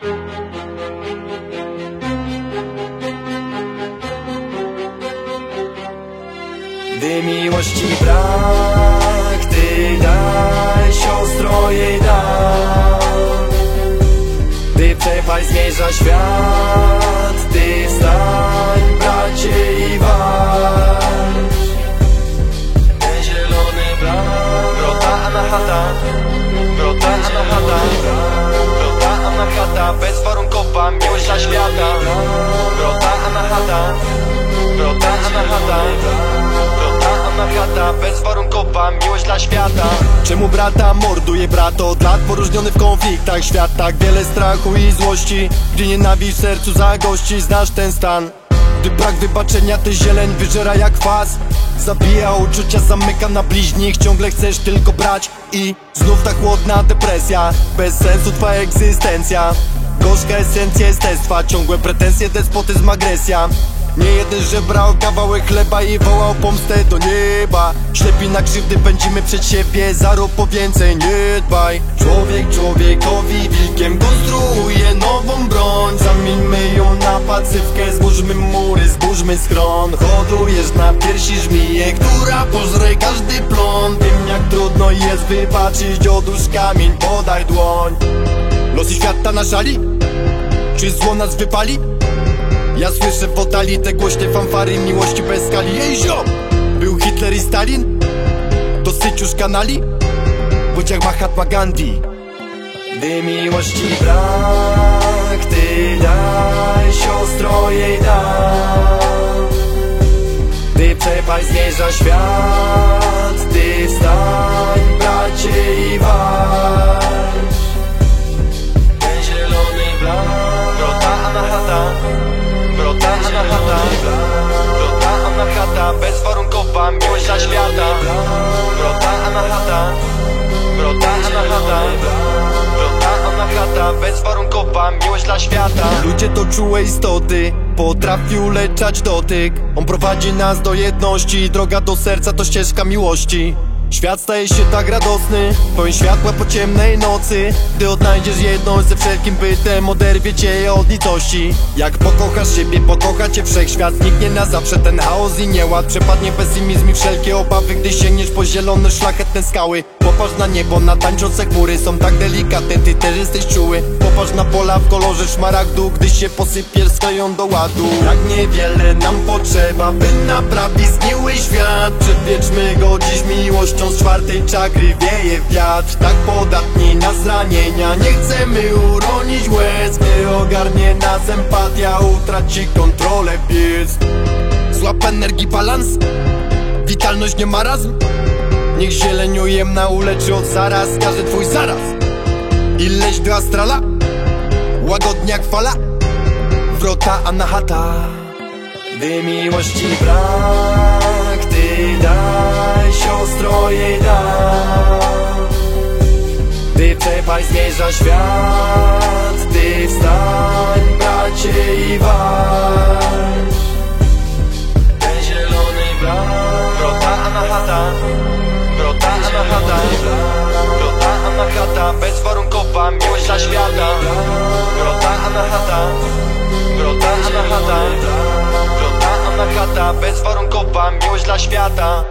Gdy miłości brak, ty daj siostro jej dam Gdy przepaść zmierza świat, Brota Anahata Brota Anahata Bezwarunkowa miłość dla świata. Czemu brata morduje brat od lat Poróżniony w konfliktach świat Tak wiele strachu i złości Gdy nienawiść w sercu zagości. Znasz ten stan. Gdy brak wybaczenia to zieleń wyżera jak kwas Zabija uczucia, zamyka na bliźnich. Ciągle chcesz tylko brać i Znów ta chłodna depresja. Bez sensu twa egzystencja. Gorzka esencja jestestwa Ciągłe pretensje, despotyzm, agresja nie jeden żebrał kawałek chleba i wołał pomstę do nieba. Ślepi na krzywdy pędzimy przed siebie, zarób po więcej nie dbaj. Człowiek człowiekowi wilkiem konstruuje nową broń. Zamieńmy ją na pacyfkę, zburzmy mury, zburzmy schron. Hodujesz na piersi żmiję, która pożre każdy plon. Wiem jak trudno jest wybaczyć, odłóż kamień, podaj dłoń. Losy świata na szali? Czy zło nas wypali? Ja słyszę w oddali te głośne fanfary miłości bez skali Ej ziom! Był Hitler i Stalin? Dosyć już kanali? Bądź jak Mahatma Gandhi Gdy miłości brak, ty daj siostro jej dam Gdy przepaść zmierza świat, ty wstań Miłość dla świata. Ludzie to czułe istoty Potrafi uleczać dotyk. On prowadzi nas do jedności Droga do serca to ścieżka miłości. Świat staje się tak radosny Pełen światła po ciemnej nocy. Gdy odnajdziesz jedność ze wszelkim bytem Oderwie cię od nicości Jak pokochasz siebie, pokocha cię wszechświat. Zniknie na zawsze ten chaos i nieład. Przepadnie pesymizm i wszelkie obawy. Gdy sięgniesz po zielone, szlachetne skały Popatrz na niebo, na tańczące chmury Są tak delikatne, ty też jesteś czuły. Popatrz na pola w kolorze szmaragdu Gdy się posypiesz, skleją do ładu. Jak niewiele nam potrzeba, by naprawić zgniły świat. Przedwieczmy go dziś miłością z czwartej czakry wieje wiatr. Tak podatni na zranienia, nie chcemy uronić łez. Gdy ogarnie nas empatia, utraci kontrolę pies Złap energii balans, witalność nie marazm Niech zieleń ujemna uleczy od zaraz Każdy twój zaraz. I leć do astrala Łagodnie jak fala Wrota Anahata Gdy miłości brak Ty daj siostro jej dam Gdy przepaść zmierza świat Ty wstań bracie i walcz Bezwarunkowa miłość dla świata